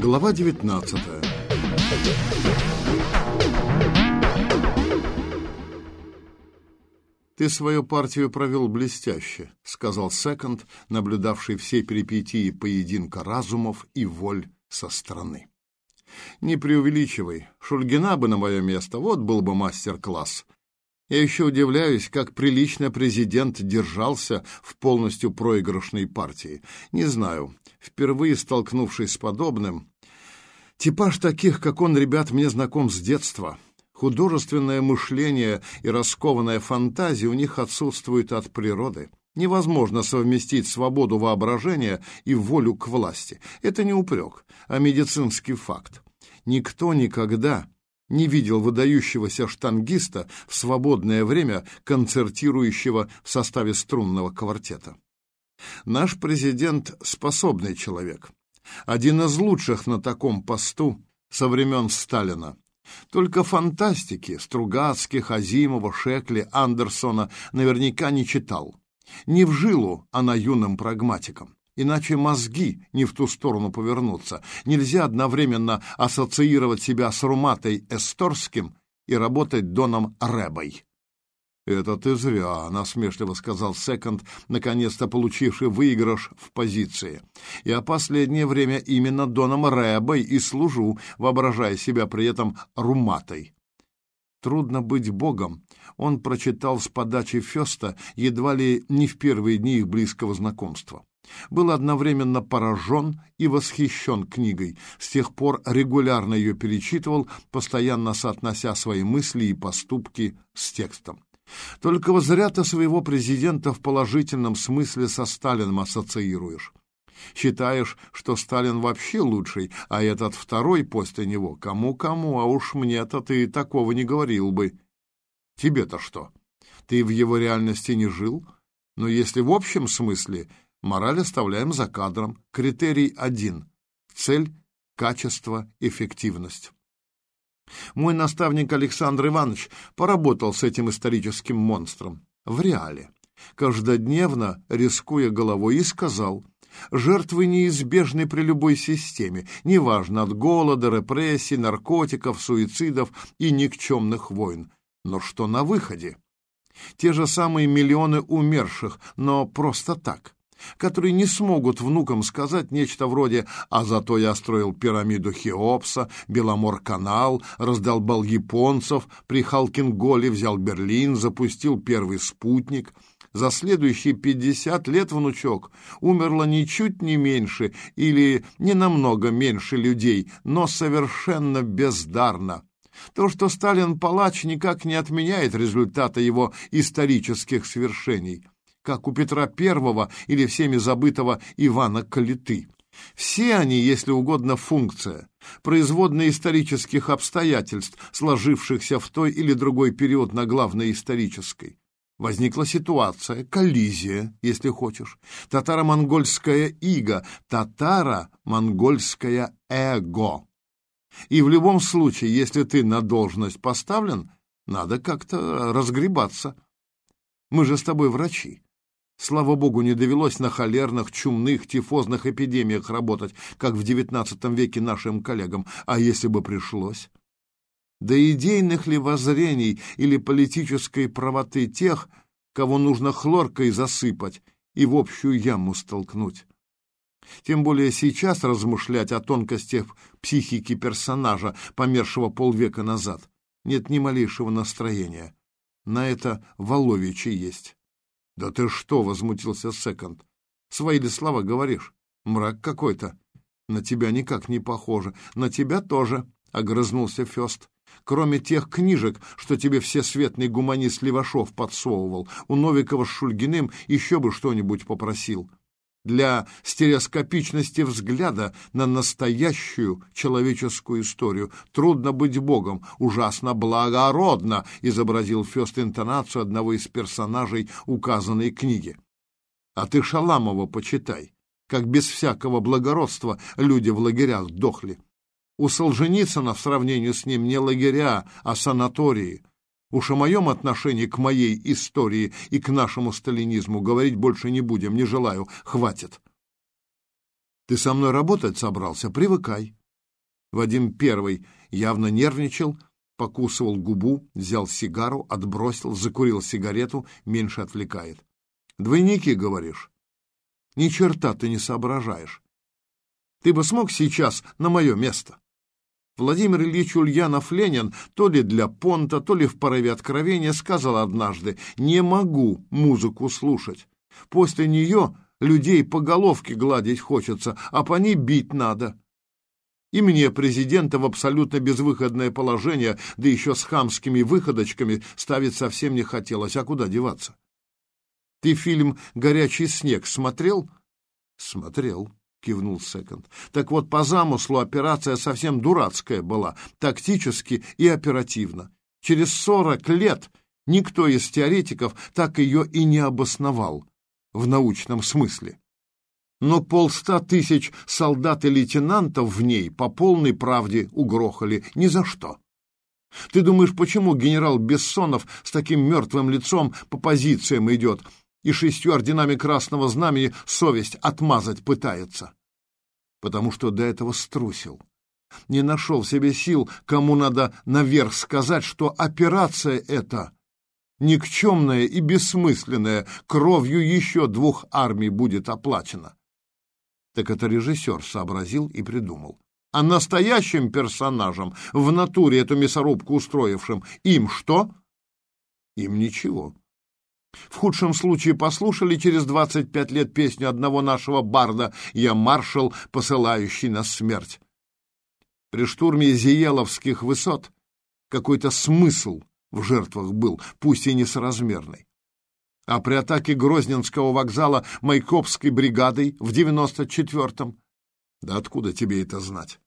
Глава 19 «Ты свою партию провел блестяще», — сказал Секонд, наблюдавший все перипетии поединка разумов и воль со стороны. «Не преувеличивай. Шульгина бы на мое место, вот был бы мастер-класс. Я еще удивляюсь, как прилично президент держался в полностью проигрышной партии. Не знаю, впервые столкнувшись с подобным, Типаж таких, как он, ребят, мне знаком с детства. Художественное мышление и раскованная фантазия у них отсутствуют от природы. Невозможно совместить свободу воображения и волю к власти. Это не упрек, а медицинский факт. Никто никогда не видел выдающегося штангиста в свободное время концертирующего в составе струнного квартета. Наш президент — способный человек, один из лучших на таком посту со времен Сталина. Только фантастики Стругацких, Азимова, Шекли, Андерсона наверняка не читал. Не в жилу, а на юным прагматикам. Иначе мозги не в ту сторону повернутся. Нельзя одновременно ассоциировать себя с Руматой Эсторским и работать Доном Рэбой. «Это ты зря», — насмешливо сказал Секонд, наконец-то получивший выигрыш в позиции. «Я последнее время именно Доном Рэбой и служу, воображая себя при этом руматой». «Трудно быть богом», он прочитал с подачи Феста едва ли не в первые дни их близкого знакомства. Был одновременно поражен и восхищен книгой, с тех пор регулярно ее перечитывал, постоянно соотнося свои мысли и поступки с текстом. Только вот зря своего президента в положительном смысле со Сталином ассоциируешь. Считаешь, что Сталин вообще лучший, а этот второй после него кому-кому, а уж мне-то ты такого не говорил бы. Тебе-то что? Ты в его реальности не жил? Но если в общем смысле, мораль оставляем за кадром. Критерий один — цель, качество, эффективность. Мой наставник Александр Иванович поработал с этим историческим монстром в реале, каждодневно рискуя головой, и сказал, жертвы неизбежны при любой системе, неважно от голода, репрессий, наркотиков, суицидов и никчемных войн. Но что на выходе? Те же самые миллионы умерших, но просто так – которые не смогут внукам сказать нечто вроде «А зато я строил пирамиду Хеопса, Беломор-канал, раздолбал японцев, при Халкинголе взял Берлин, запустил первый спутник». За следующие пятьдесят лет, внучок, умерло ничуть не меньше или не намного меньше людей, но совершенно бездарно. То, что Сталин палач, никак не отменяет результата его исторических свершений как у Петра I или всеми забытого Ивана Калиты. Все они, если угодно, функция, производная исторических обстоятельств, сложившихся в той или другой период на главной исторической. Возникла ситуация, коллизия, если хочешь, татаро-монгольская ига, татаро-монгольское эго. И в любом случае, если ты на должность поставлен, надо как-то разгребаться. Мы же с тобой врачи. Слава богу, не довелось на холерных, чумных, тифозных эпидемиях работать, как в XIX веке нашим коллегам. А если бы пришлось? Да идейных ли воззрений или политической правоты тех, кого нужно хлоркой засыпать и в общую яму столкнуть? Тем более сейчас размышлять о тонкостях психики персонажа, помершего полвека назад, нет ни малейшего настроения. На это Воловичи есть. «Да ты что?» — возмутился Секонд. «Свои ли слова говоришь? Мрак какой-то. На тебя никак не похоже. На тебя тоже», — огрызнулся Фест. «Кроме тех книжек, что тебе всесветный гуманист Левашов подсовывал, у Новикова с Шульгиным еще бы что-нибудь попросил для стереоскопичности взгляда на настоящую человеческую историю. Трудно быть богом, ужасно благородно, изобразил Фест интонацию одного из персонажей указанной книги. А ты Шаламова почитай, как без всякого благородства люди в лагерях дохли. У Солженицына в сравнении с ним не лагеря, а санатории. Уж о моем отношении к моей истории и к нашему сталинизму говорить больше не будем, не желаю, хватит. Ты со мной работать собрался, привыкай. Вадим первый явно нервничал, покусывал губу, взял сигару, отбросил, закурил сигарету, меньше отвлекает. «Двойники, говоришь?» «Ни черта ты не соображаешь. Ты бы смог сейчас на мое место?» Владимир Ильич Ульянов-Ленин то ли для понта, то ли в порыве откровения сказал однажды «Не могу музыку слушать. После нее людей по головке гладить хочется, а по ней бить надо». И мне, президента, в абсолютно безвыходное положение, да еще с хамскими выходочками, ставить совсем не хотелось. А куда деваться? Ты фильм «Горячий снег» смотрел? Смотрел, кивнул Секонд. Так вот, по замыслу операция совсем дурацкая была, тактически и оперативно. Через сорок лет никто из теоретиков так ее и не обосновал в научном смысле но полста тысяч солдат и лейтенантов в ней по полной правде угрохали ни за что. Ты думаешь, почему генерал Бессонов с таким мертвым лицом по позициям идет и шестью орденами Красного Знамени совесть отмазать пытается? Потому что до этого струсил. Не нашел в себе сил, кому надо наверх сказать, что операция эта никчемная и бессмысленная, кровью еще двух армий будет оплачена. Так это режиссер сообразил и придумал. А настоящим персонажам, в натуре эту мясорубку устроившим, им что? Им ничего. В худшем случае послушали через 25 лет песню одного нашего барда «Я маршал, посылающий на смерть». При штурме Зиеловских высот какой-то смысл в жертвах был, пусть и несоразмерный а при атаке Грозненского вокзала Майкопской бригадой в 94-м? Да откуда тебе это знать?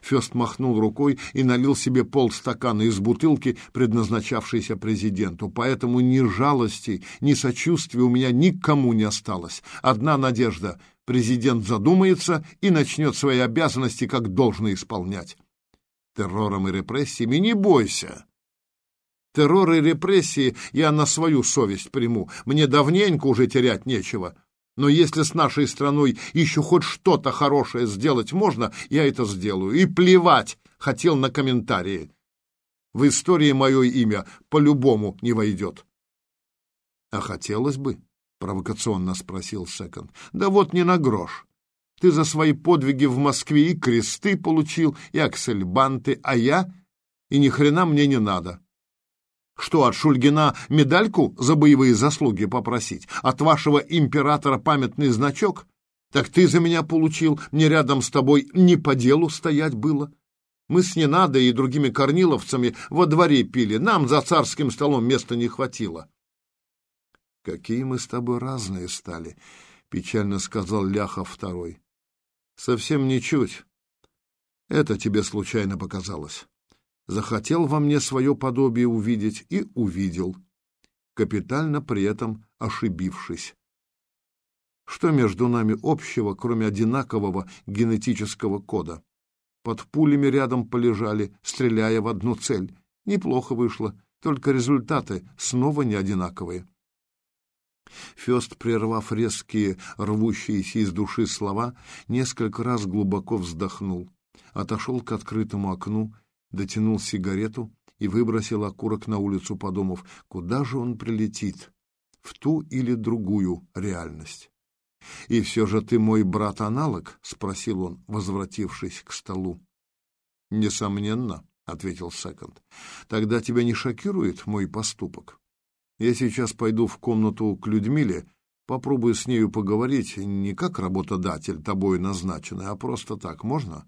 Фест махнул рукой и налил себе полстакана из бутылки, предназначавшейся президенту. Поэтому ни жалости, ни сочувствия у меня никому не осталось. Одна надежда — президент задумается и начнет свои обязанности как должно исполнять. Террором и репрессиями не бойся. Террор и репрессии я на свою совесть приму. Мне давненько уже терять нечего. Но если с нашей страной еще хоть что-то хорошее сделать можно, я это сделаю. И плевать хотел на комментарии. В истории мое имя по-любому не войдет. — А хотелось бы? — провокационно спросил Секонд. — Да вот не на грош. Ты за свои подвиги в Москве и кресты получил, и аксельбанты, а я... И ни хрена мне не надо. Что, от Шульгина медальку за боевые заслуги попросить? От вашего императора памятный значок? Так ты за меня получил, мне рядом с тобой не по делу стоять было. Мы с Ненадой и другими корниловцами во дворе пили, нам за царским столом места не хватило. Какие мы с тобой разные стали, печально сказал Ляхов второй. Совсем ничуть. Это тебе случайно показалось захотел во мне свое подобие увидеть и увидел, капитально при этом ошибившись. Что между нами общего, кроме одинакового генетического кода? Под пулями рядом полежали, стреляя в одну цель. Неплохо вышло, только результаты снова не одинаковые. Фест, прервав резкие, рвущиеся из души слова, несколько раз глубоко вздохнул, отошел к открытому окну дотянул сигарету и выбросил окурок на улицу, подумав, куда же он прилетит, в ту или другую реальность. «И все же ты мой брат-аналог?» — спросил он, возвратившись к столу. «Несомненно», — ответил Секонд. «Тогда тебя не шокирует мой поступок? Я сейчас пойду в комнату к Людмиле, попробую с нею поговорить не как работодатель, тобой назначенный, а просто так. Можно?»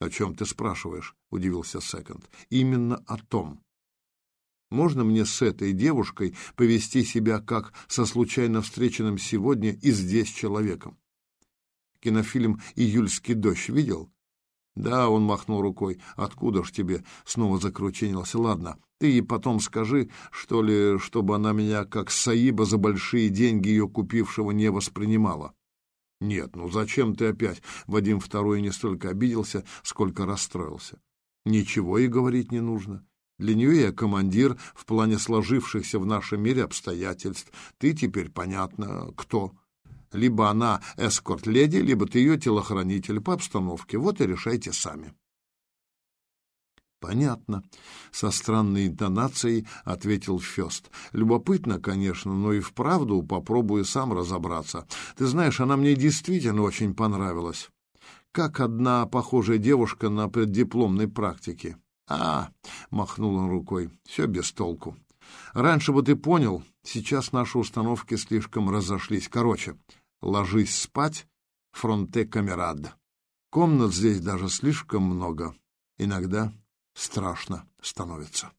«О чем ты спрашиваешь?» — удивился Секонд. «Именно о том. Можно мне с этой девушкой повести себя как со случайно встреченным сегодня и здесь человеком?» Кинофильм «Июльский дождь» видел? Да, он махнул рукой. Откуда ж тебе? Снова закрученился. Ладно, ты ей потом скажи, что ли, чтобы она меня как Саиба за большие деньги ее купившего не воспринимала. Нет, ну зачем ты опять? Вадим второй не столько обиделся, сколько расстроился. Ничего и говорить не нужно. Для нее я командир в плане сложившихся в нашем мире обстоятельств. Ты теперь понятно, кто. Либо она эскорт-леди, либо ты ее телохранитель по обстановке. Вот и решайте сами. Понятно. Со странной интонацией ответил Фёст. Любопытно, конечно, но и вправду попробую сам разобраться. Ты знаешь, она мне действительно очень понравилась. Как одна похожая девушка на преддипломной практике. А, махнул он рукой. Все без толку. Раньше бы ты понял, сейчас наши установки слишком разошлись. Короче, ложись спать, фронте камерад. Комнат здесь даже слишком много. Иногда страшно становится.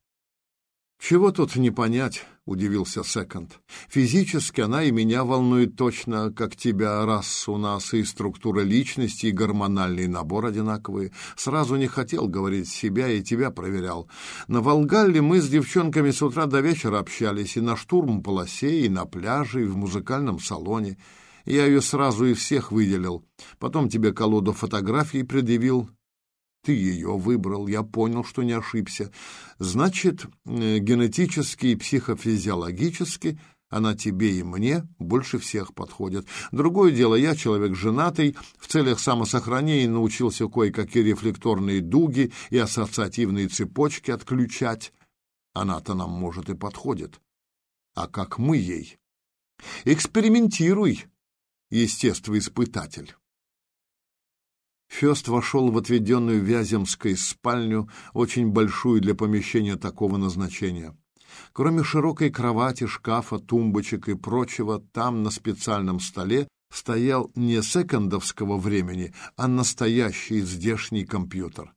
«Чего тут не понять?» — удивился Секонд. «Физически она и меня волнует точно, как тебя, раз у нас и структура личности, и гормональный набор одинаковые. Сразу не хотел говорить себя и тебя проверял. На Волгалле мы с девчонками с утра до вечера общались и на штурм-полосе, и на пляже, и в музыкальном салоне. Я ее сразу и всех выделил. Потом тебе колоду фотографий предъявил, ты ее выбрал, я понял, что не ошибся. Значит, э, генетически и психофизиологически она тебе и мне больше всех подходит. Другое дело, я человек женатый, в целях самосохранения научился кое-какие рефлекторные дуги и ассоциативные цепочки отключать. Она-то нам, может, и подходит. А как мы ей? Экспериментируй, естествоиспытатель. Фест вошел в отведенную Вяземской спальню, очень большую для помещения такого назначения. Кроме широкой кровати, шкафа, тумбочек и прочего, там на специальном столе стоял не секондовского времени, а настоящий здешний компьютер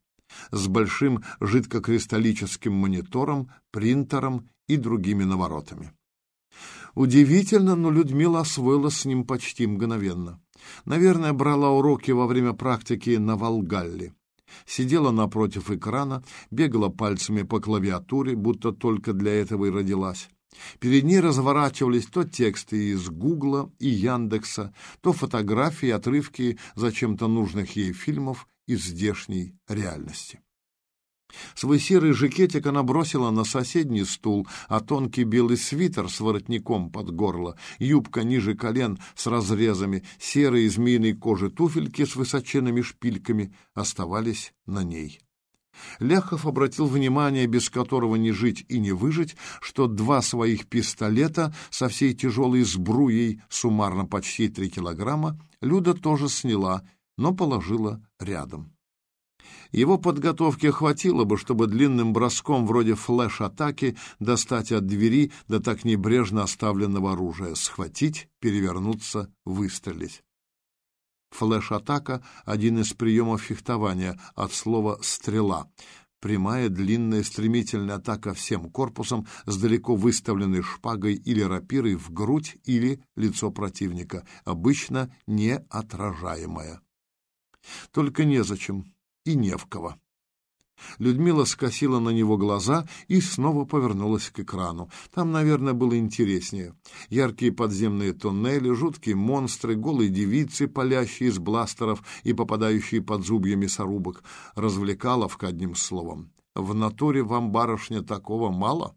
с большим жидкокристаллическим монитором, принтером и другими наворотами. Удивительно, но Людмила освоилась с ним почти мгновенно. Наверное, брала уроки во время практики на Волгалле. Сидела напротив экрана, бегала пальцами по клавиатуре, будто только для этого и родилась. Перед ней разворачивались то тексты из Гугла и Яндекса, то фотографии, отрывки зачем-то нужных ей фильмов из здешней реальности. Свой серый жакетик она бросила на соседний стул, а тонкий белый свитер с воротником под горло, юбка ниже колен с разрезами, серые змеиной кожи туфельки с высоченными шпильками оставались на ней. Ляхов обратил внимание, без которого не жить и не выжить, что два своих пистолета со всей тяжелой сбруей, суммарно почти три килограмма, Люда тоже сняла, но положила рядом. Его подготовки хватило бы, чтобы длинным броском вроде флеш-атаки достать от двери до так небрежно оставленного оружия, схватить, перевернуться, выстрелить. Флеш-атака — один из приемов фехтования, от слова «стрела». Прямая, длинная, стремительная атака всем корпусом с далеко выставленной шпагой или рапирой в грудь или лицо противника, обычно неотражаемая. Только незачем и не в кого. Людмила скосила на него глаза и снова повернулась к экрану. Там, наверное, было интереснее. Яркие подземные туннели, жуткие монстры, голые девицы, палящие из бластеров и попадающие под зубья мясорубок. Развлекаловка, одним словом. В натуре вам, барышня, такого мало?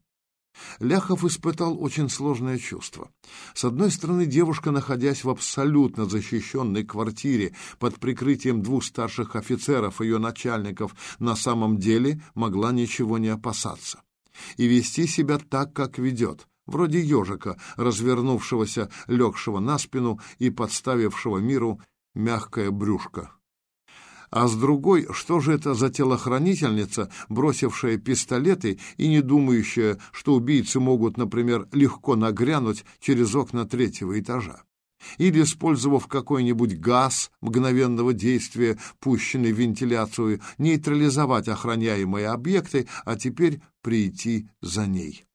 Ляхов испытал очень сложное чувство. С одной стороны, девушка, находясь в абсолютно защищенной квартире под прикрытием двух старших офицеров, ее начальников, на самом деле могла ничего не опасаться и вести себя так, как ведет, вроде ежика, развернувшегося, легшего на спину и подставившего миру мягкое брюшко а с другой, что же это за телохранительница, бросившая пистолеты и не думающая, что убийцы могут, например, легко нагрянуть через окна третьего этажа? Или, использовав какой-нибудь газ мгновенного действия, пущенный в вентиляцию, нейтрализовать охраняемые объекты, а теперь прийти за ней.